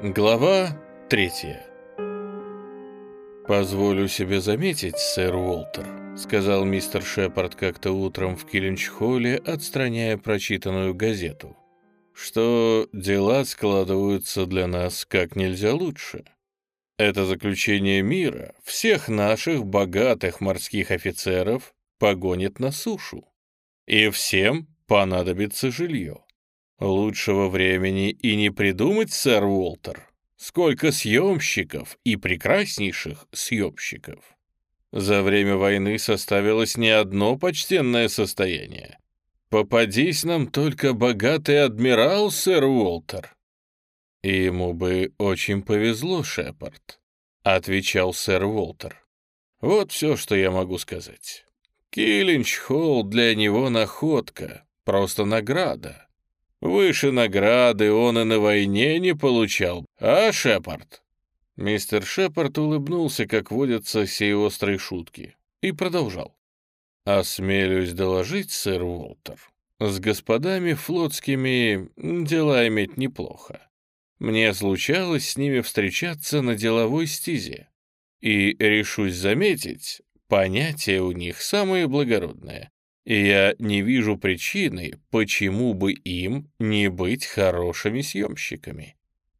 Глава третья. «Позволю себе заметить, сэр Уолтер», — сказал мистер Шепард как-то утром в Киллинч-холле, отстраняя прочитанную газету, «что дела складываются для нас как нельзя лучше. Это заключение мира всех наших богатых морских офицеров погонит на сушу, и всем понадобится жилье. Лучшего времени и не придумать, сэр Уолтер. Сколько съемщиков и прекраснейших съемщиков. За время войны составилось не одно почтенное состояние. Попадись нам только богатый адмирал, сэр Уолтер. И ему бы очень повезло, Шепард, отвечал сэр Уолтер. Вот все, что я могу сказать. Киллинч-Холл для него находка, просто награда. Выше награды он и на войне не получал, а, Шепард?» Мистер Шепард улыбнулся, как водятся сей острые шутки, и продолжал. «Осмелюсь доложить, сэр Уолтер, с господами флотскими дела иметь неплохо. Мне случалось с ними встречаться на деловой стезе, и, решусь заметить, понятия у них самые благородные я не вижу причины, почему бы им не быть хорошими съемщиками.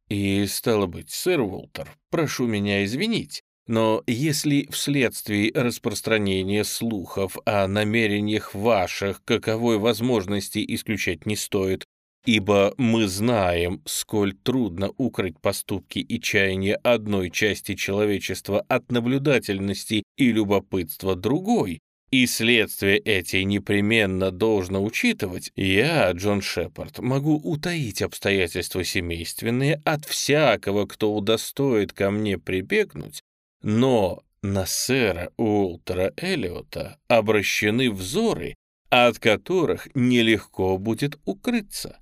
И, стало быть, сэр Уолтер, прошу меня извинить, но если вследствие распространения слухов о намерениях ваших каковой возможности исключать не стоит, ибо мы знаем, сколь трудно укрыть поступки и чаяния одной части человечества от наблюдательности и любопытства другой, и следствие эти непременно должно учитывать, я, Джон Шепард, могу утаить обстоятельства семейственные от всякого, кто удостоит ко мне прибегнуть, но на сэра Уолтера Эллиота обращены взоры, от которых нелегко будет укрыться.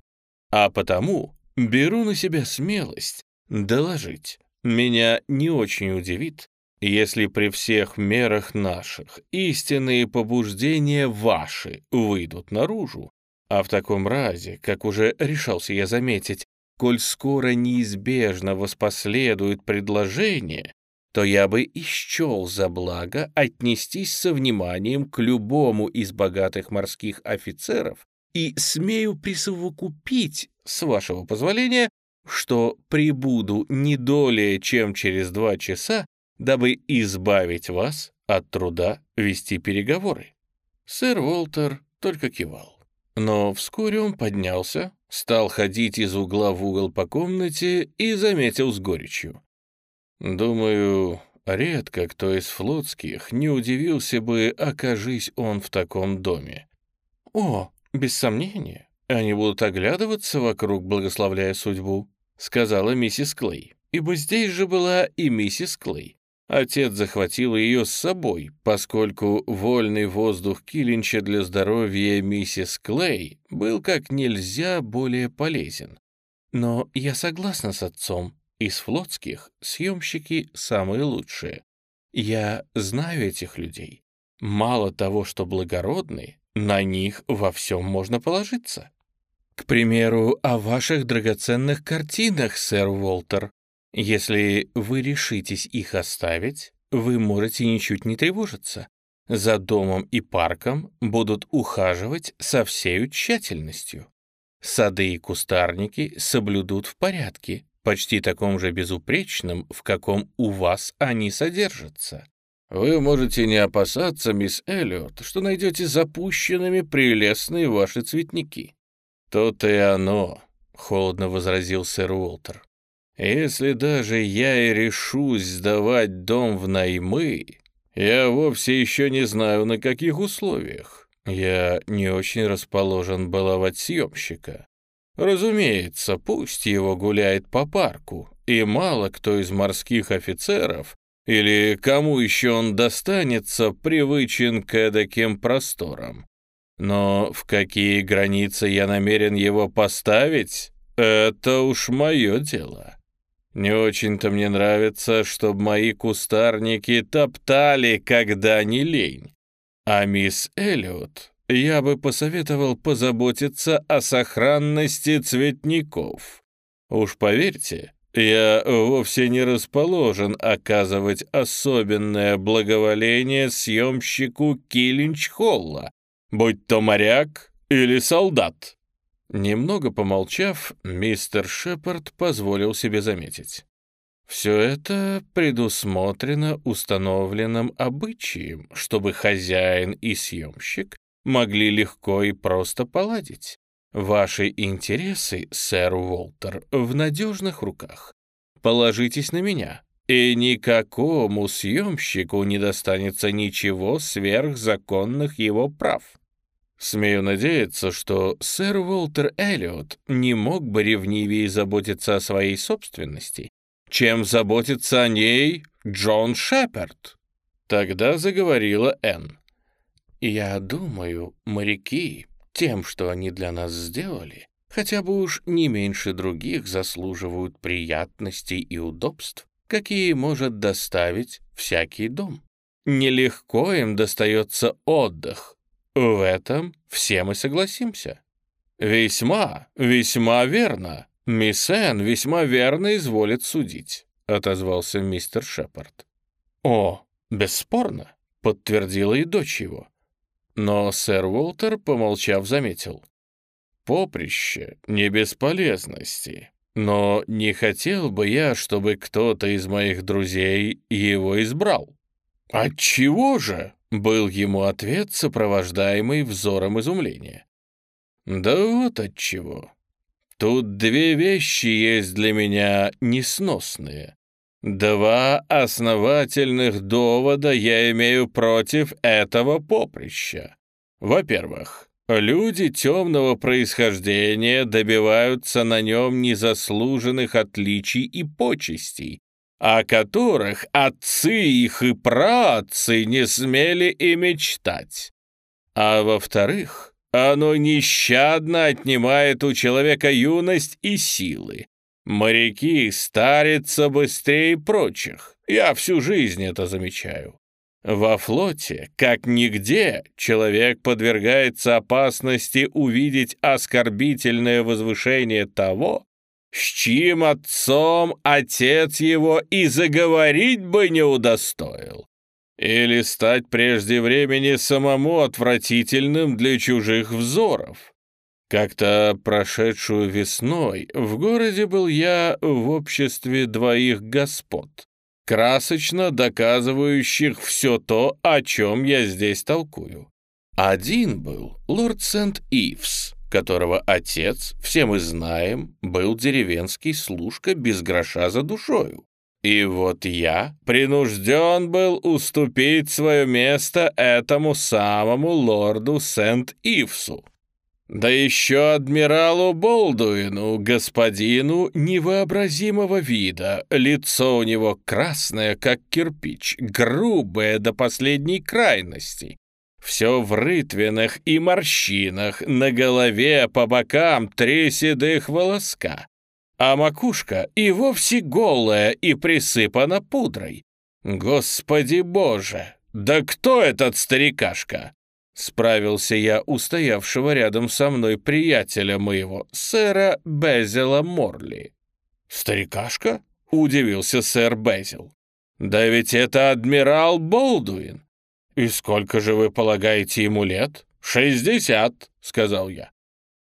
А потому беру на себя смелость доложить. Меня не очень удивит, если при всех мерах наших истинные побуждения ваши выйдут наружу, а в таком разе, как уже решался я заметить, коль скоро неизбежно воспоследует предложение, то я бы исчел за благо отнестись со вниманием к любому из богатых морских офицеров и смею присовокупить, с вашего позволения, что прибуду не долее, чем через два часа дабы избавить вас от труда вести переговоры. Сэр Уолтер только кивал. Но вскоре он поднялся, стал ходить из угла в угол по комнате и заметил с горечью. «Думаю, редко кто из флотских не удивился бы, окажись он в таком доме». «О, без сомнения, они будут оглядываться вокруг, благословляя судьбу», сказала миссис Клей, ибо здесь же была и миссис Клей. Отец захватил ее с собой, поскольку вольный воздух Киллинча для здоровья миссис Клей был как нельзя более полезен. Но я согласна с отцом. Из флотских съемщики самые лучшие. Я знаю этих людей. Мало того, что благородны, на них во всем можно положиться. К примеру, о ваших драгоценных картинах, сэр Уолтер. Если вы решитесь их оставить, вы можете ничуть не тревожиться. За домом и парком будут ухаживать со всей тщательностью. Сады и кустарники соблюдут в порядке, почти таком же безупречном, в каком у вас они содержатся. Вы можете не опасаться, мисс Эллиот, что найдете запущенными прелестные ваши цветники. То-то и оно, — холодно возразил сэр Уолтер. Если даже я и решусь сдавать дом в наймы, я вовсе еще не знаю, на каких условиях. Я не очень расположен баловать съемщика. Разумеется, пусть его гуляет по парку, и мало кто из морских офицеров или кому еще он достанется, привычен к эдаким просторам. Но в какие границы я намерен его поставить, это уж мое дело. Не очень-то мне нравится, чтобы мои кустарники топтали, когда не лень. А мисс Эллиот я бы посоветовал позаботиться о сохранности цветников. Уж поверьте, Я вовсе не расположен оказывать особенное благоволение съемщику Киллинч-Холла, будь то моряк или солдат». Немного помолчав, мистер Шепард позволил себе заметить. Все это предусмотрено установленным обычаем, чтобы хозяин и съемщик могли легко и просто поладить. Ваши интересы, сэр Уолтер, в надежных руках. Положитесь на меня, и никакому съемщику не достанется ничего сверхзаконных его прав. Смею надеяться, что сэр Уолтер Эллиот не мог бы ревнивее заботиться о своей собственности, чем заботится о ней Джон Шепард. Тогда заговорила Энн. «Я думаю, моряки тем, что они для нас сделали, хотя бы уж не меньше других заслуживают приятностей и удобств, какие может доставить всякий дом. Нелегко им достается отдых, в этом все мы согласимся. Весьма, весьма верно. Мисс Энн весьма верно изволит судить, отозвался мистер Шепард. О, бесспорно, подтвердила и дочь его. Но сэр Уолтер, помолчав, заметил. Поприще не бесполезности, но не хотел бы я, чтобы кто-то из моих друзей его избрал. Отчего же? Был ему ответ, сопровождаемый взором изумления. «Да вот отчего. Тут две вещи есть для меня несносные. Два основательных довода я имею против этого поприща. Во-первых, люди темного происхождения добиваются на нем незаслуженных отличий и почестей, о которых отцы их и праотцы не смели и мечтать. А во-вторых, оно нещадно отнимает у человека юность и силы. Моряки старятся быстрее прочих. Я всю жизнь это замечаю. Во флоте, как нигде, человек подвергается опасности увидеть оскорбительное возвышение того, с чьим отцом отец его и заговорить бы не удостоил. Или стать прежде времени самому отвратительным для чужих взоров. Как-то прошедшую весной в городе был я в обществе двоих господ, красочно доказывающих все то, о чем я здесь толкую. Один был лорд Сент-Ивс, которого отец, все мы знаем, был деревенский служка без гроша за душою. И вот я принужден был уступить свое место этому самому лорду Сент-Ивсу. Да еще адмиралу Болдуину, господину невообразимого вида, лицо у него красное, как кирпич, грубое до последней крайности, все в рытвинах и морщинах, на голове по бокам три седых волоска, а макушка и вовсе голая и присыпана пудрой. Господи боже, да кто этот старикашка? Справился я у стоявшего рядом со мной приятеля моего, сэра Безила Морли. «Старикашка?» — удивился сэр Безил. «Да ведь это адмирал Болдуин. «И сколько же вы полагаете ему лет?» «Шестьдесят», — сказал я.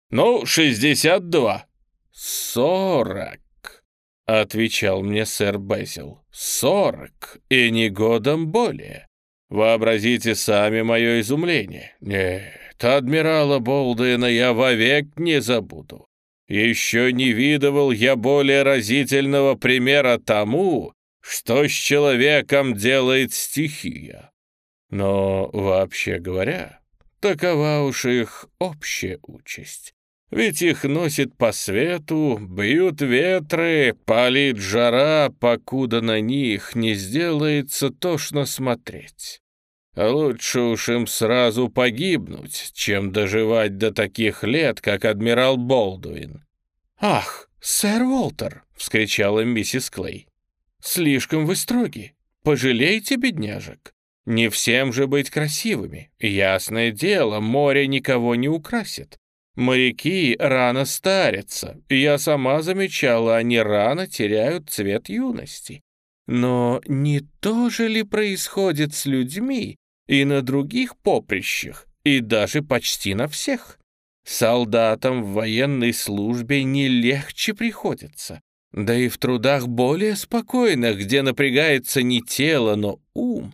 «Ну, шестьдесят два». «Сорок», — отвечал мне сэр Безил. «Сорок, и не годом более. Вообразите сами мое изумление. Нет, адмирала Болдуина я вовек не забуду. Еще не видывал я более разительного примера тому, что с человеком делает стихия. Но, вообще говоря, такова уж их общая участь. Ведь их носит по свету, бьют ветры, палит жара, покуда на них не сделается тошно смотреть. Лучше уж им сразу погибнуть, чем доживать до таких лет, как адмирал Болдуин. «Ах, сэр Уолтер!» — вскричала миссис Клей. «Слишком вы строги. Пожалейте бедняжек. Не всем же быть красивыми. Ясное дело, море никого не украсит. Моряки рано старятся. Я сама замечала, они рано теряют цвет юности. Но не то же ли происходит с людьми и на других поприщах, и даже почти на всех? Солдатам в военной службе не легче приходится. Да и в трудах более спокойных, где напрягается не тело, но ум.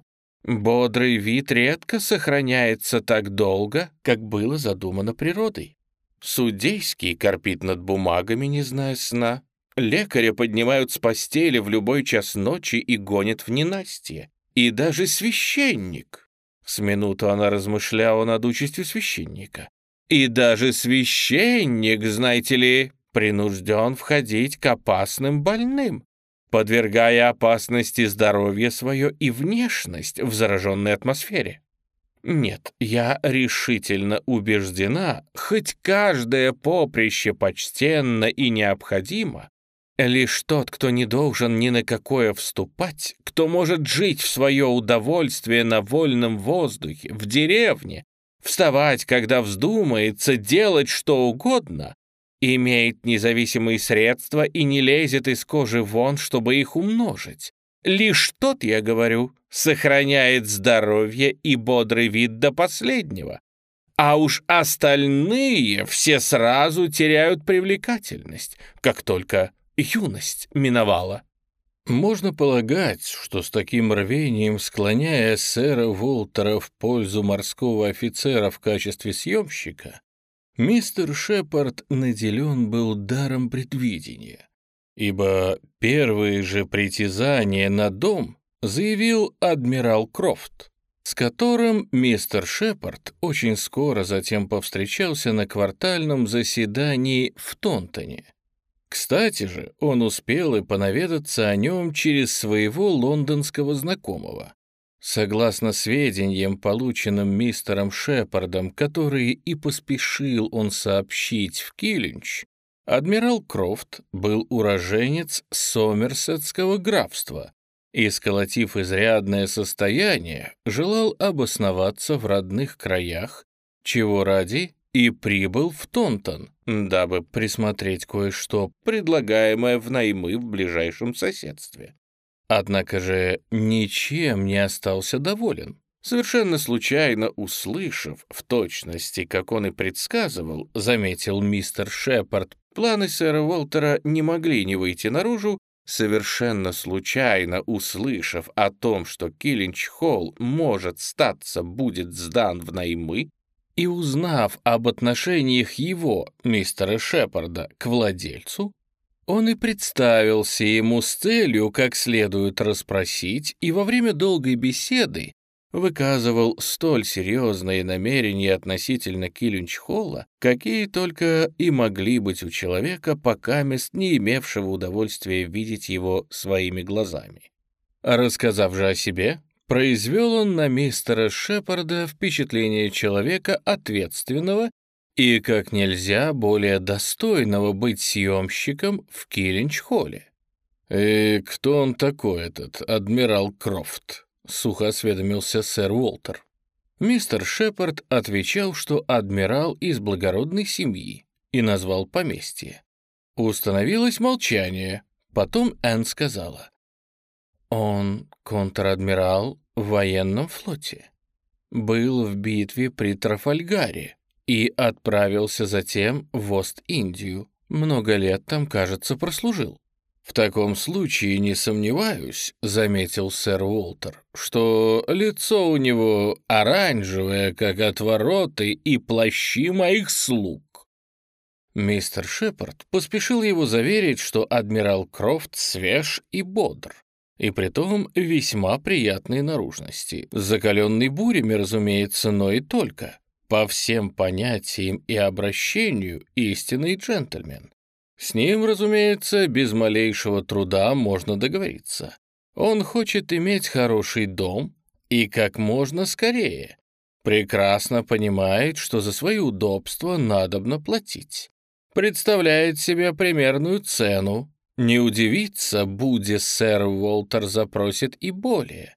Бодрый вид редко сохраняется так долго, как было задумано природой. Судейский корпит над бумагами, не зная сна. Лекаря поднимают с постели в любой час ночи и гонят в ненастье. И даже священник. С минуту она размышляла над участью священника. И даже священник, знаете ли, принужден входить к опасным больным, подвергая опасности здоровье свое и внешность в зараженной атмосфере. Нет, я решительно убеждена, хоть каждое поприще почтенно и необходимо, лишь тот, кто не должен ни на какое вступать, кто может жить в свое удовольствие на вольном воздухе, в деревне, вставать, когда вздумается, делать что угодно, имеет независимые средства и не лезет из кожи вон, чтобы их умножить. Лишь тот, я говорю, сохраняет здоровье и бодрый вид до последнего. А уж остальные все сразу теряют привлекательность, как только юность миновала. Можно полагать, что с таким рвением, склоняя сэра Волтера в пользу морского офицера в качестве съемщика, мистер Шепард наделен был даром предвидения, ибо первые же притязания на дом заявил адмирал Крофт, с которым мистер Шепард очень скоро затем повстречался на квартальном заседании в Тонтоне. Кстати же, он успел и понаведаться о нем через своего лондонского знакомого. Согласно сведениям, полученным мистером Шепардом, которые и поспешил он сообщить в Киллинч, адмирал Крофт был уроженец Сомерсетского графства, и, сколотив изрядное состояние, желал обосноваться в родных краях, чего ради и прибыл в Тонтон, дабы присмотреть кое-что, предлагаемое в наймы в ближайшем соседстве. Однако же ничем не остался доволен. Совершенно случайно услышав, в точности, как он и предсказывал, заметил мистер Шепард, планы сэра Уолтера не могли не выйти наружу, совершенно случайно услышав о том, что Киллинч-Холл, может статься, будет сдан в наймы, и узнав об отношениях его, мистера Шепарда, к владельцу, он и представился ему с целью как следует расспросить, и во время долгой беседы выказывал столь серьезные намерения относительно Килюнч-Холла, какие только и могли быть у человека, пока мест не имевшего удовольствия видеть его своими глазами. Рассказав же о себе, произвел он на мистера Шепарда впечатление человека ответственного и как нельзя более достойного быть съемщиком в Килинч-Холле. «И кто он такой, этот адмирал Крофт?» — сухо осведомился сэр Уолтер. Мистер Шепард отвечал, что адмирал из благородной семьи, и назвал поместье. Установилось молчание. Потом Энн сказала. «Он контр-адмирал в военном флоте. Был в битве при Трафальгаре и отправился затем в Ост-Индию. Много лет там, кажется, прослужил. «В таком случае не сомневаюсь», — заметил сэр Уолтер, «что лицо у него оранжевое, как отвороты и плащи моих слуг». Мистер Шепард поспешил его заверить, что адмирал Крофт свеж и бодр, и притом весьма приятной наружности, закаленный бурями, разумеется, но и только. По всем понятиям и обращению истинный джентльмен. С ним, разумеется, без малейшего труда можно договориться. Он хочет иметь хороший дом и как можно скорее. Прекрасно понимает, что за свои удобства надобно платить. Представляет себе примерную цену. Не удивиться, будь сэр Уолтер запросит и более.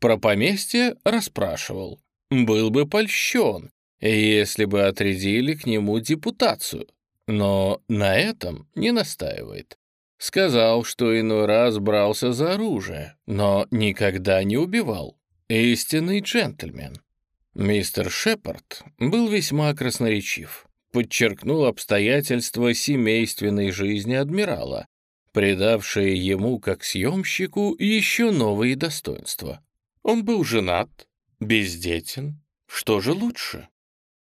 Про поместье расспрашивал. Был бы польщен, если бы отрядили к нему депутацию. Но на этом не настаивает. Сказал, что иной раз брался за оружие, но никогда не убивал. Истинный джентльмен. Мистер Шепард был весьма красноречив. Подчеркнул обстоятельства семейственной жизни адмирала, придавшие ему, как съемщику, еще новые достоинства. Он был женат, бездетен. Что же лучше?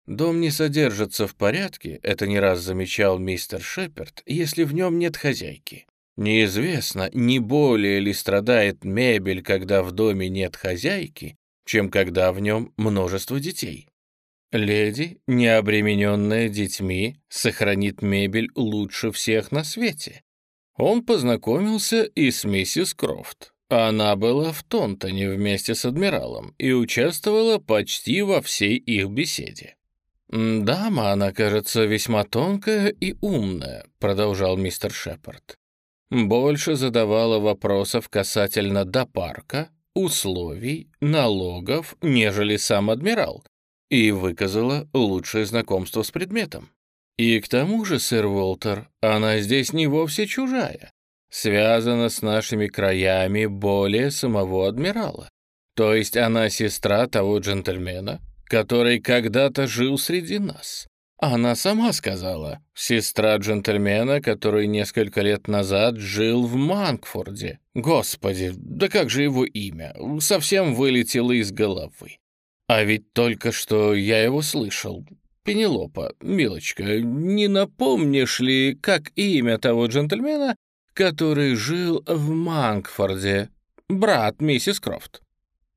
Дом не содержится в порядке, это не раз замечал мистер Шепард, если в нем нет хозяйки. Неизвестно, не более ли страдает мебель, когда в доме нет хозяйки, чем когда в нем множество детей. Леди, не обремененная детьми, сохранит мебель лучше всех на свете. Он познакомился и с миссис Крофт. Она была в Тонтоне вместе с адмиралом и участвовала почти во всей их беседе. «Дама, она, кажется, весьма тонкая и умная», — продолжал мистер Шепард. «Больше задавала вопросов касательно до парка, условий, налогов, нежели сам адмирал, и выказала лучшее знакомство с предметом. И к тому же, сэр Уолтер, она здесь не вовсе чужая, связана с нашими краями более самого адмирала. То есть она сестра того джентльмена, который когда-то жил среди нас. Она сама сказала, сестра джентльмена, который несколько лет назад жил в Манкфорде. Господи, да как же его имя? Совсем вылетело из головы. А ведь только что я его слышал. Пенелопа, милочка, не напомнишь ли, как имя того джентльмена, который жил в Манкфорде? Брат миссис Крофт.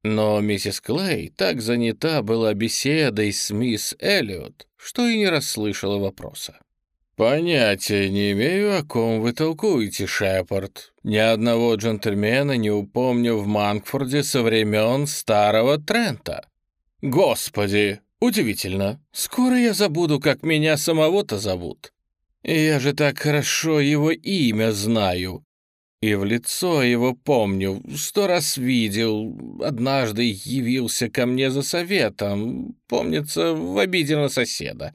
Но миссис Клей так занята была беседой с мисс Эллиот, что и не расслышала вопроса. «Понятия не имею, о ком вы толкуете, Шепард. Ни одного джентльмена не упомню в Манкфорде со времен старого Трента. Господи, удивительно, скоро я забуду, как меня самого-то зовут. Я же так хорошо его имя знаю. И в лицо его помню, сто раз видел, однажды явился ко мне за советом, помнится, в обиде на соседа.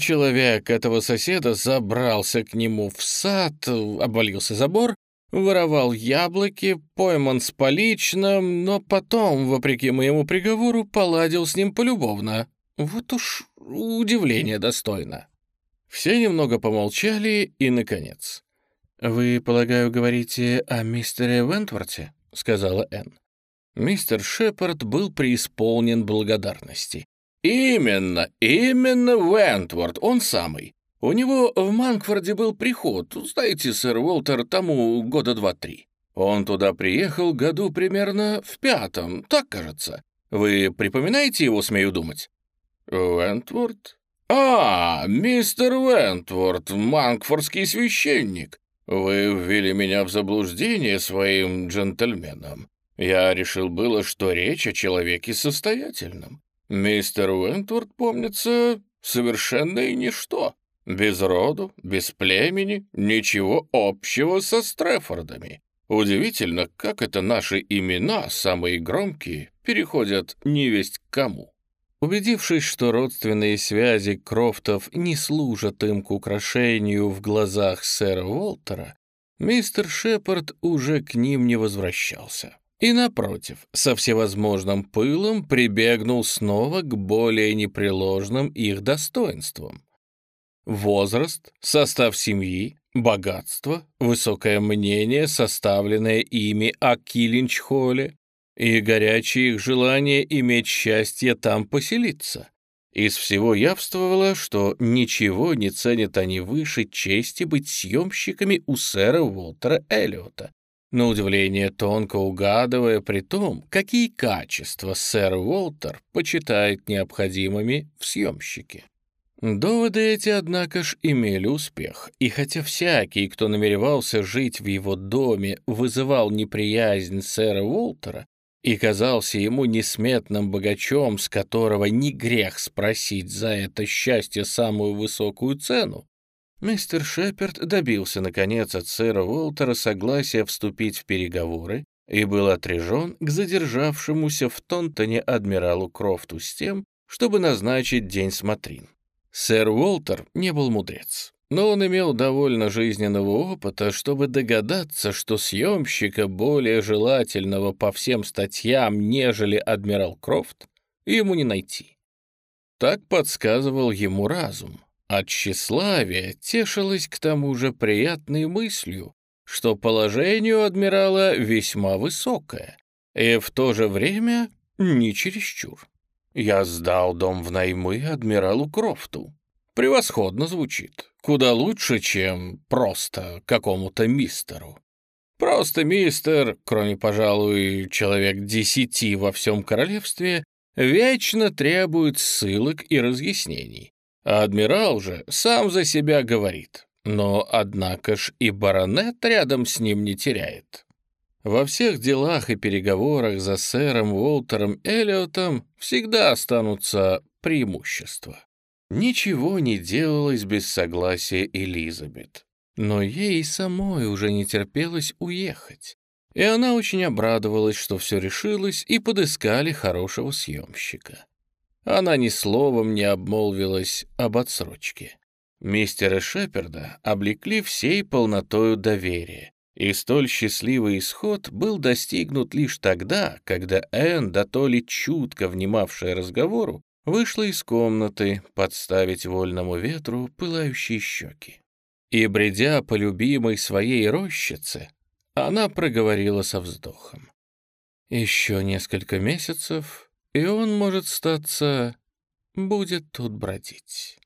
Человек этого соседа забрался к нему в сад, обвалился забор, воровал яблоки, пойман с поличным, но потом, вопреки моему приговору, поладил с ним полюбовно. Вот уж удивление достойно. Все немного помолчали и, наконец, «Вы, полагаю, говорите о мистере Вентворте?» — сказала Энн. Мистер Шепард был преисполнен благодарности. «Именно, именно Вентворд, он самый. У него в Манкфорде был приход, знаете, сэр Уолтер, тому года два-три. Он туда приехал году примерно в пятом, так кажется. Вы припоминаете его, смею думать?» «Вентворд?» «А, мистер Вентворд, манкфордский священник. «Вы ввели меня в заблуждение своим джентльменом. Я решил было, что речь о человеке состоятельном. Мистер Уэнтворд, помнится, совершенно и ничто. Без роду, без племени, ничего общего со Стрефордами. Удивительно, как это наши имена, самые громкие, переходят невесть к кому». Убедившись, что родственные связи Крофтов не служат им к украшению в глазах сэра Уолтера, мистер Шепард уже к ним не возвращался. И, напротив, со всевозможным пылом прибегнул снова к более непреложным их достоинствам. Возраст, состав семьи, богатство, высокое мнение, составленное ими о Киллинчхолле, и горячее их желание иметь счастье там поселиться. Из всего явствовало, что ничего не ценят они выше чести быть съемщиками у сэра Уолтера Эллиота, на удивление тонко угадывая при том, какие качества сэр Уолтер почитает необходимыми в съемщике. Доводы эти, однако ж, имели успех, и хотя всякий, кто намеревался жить в его доме, вызывал неприязнь сэра Уолтера, и казался ему несметным богачом, с которого не грех спросить за это счастье самую высокую цену, мистер Шеперд добился, наконец, от сэра Уолтера согласия вступить в переговоры и был отряжен к задержавшемуся в Тонтоне адмиралу Крофту с тем, чтобы назначить день смотрин. Сэр Уолтер не был мудрец, но он имел довольно жизненного опыта, чтобы догадаться, что съемщика более желательного по всем статьям, нежели адмирал Крофт, ему не найти. Так подсказывал ему разум. От тщеславия тешилась к тому же приятной мыслью, что положение адмирала весьма высокое, и в то же время не чересчур. Я сдал дом в наймы адмиралу Крофту. Превосходно звучит. Куда лучше, чем просто какому-то мистеру. Просто мистер, кроме, пожалуй, человек десяти во всем королевстве, вечно требует ссылок и разъяснений. А адмирал же сам за себя говорит. Но, однако ж, и баронет рядом с ним не теряет. Во всех делах и переговорах за сэром Уолтером Эллиотом всегда останутся преимущества. Ничего не делалось без согласия Элизабет, но ей самой уже не терпелось уехать. И она очень обрадовалась, что все решилось, и подыскали хорошего съемщика. Она ни словом не обмолвилась об отсрочке. Мистера Шеперда облекли всей полнотою доверия, и столь счастливый исход был достигнут лишь тогда, когда Энн, да чутко внимавшая разговору, вышла из комнаты подставить вольному ветру пылающие щеки. И, бредя по любимой своей рощице, она проговорила со вздохом. «Еще несколько месяцев, и он, может статься, будет тут бродить».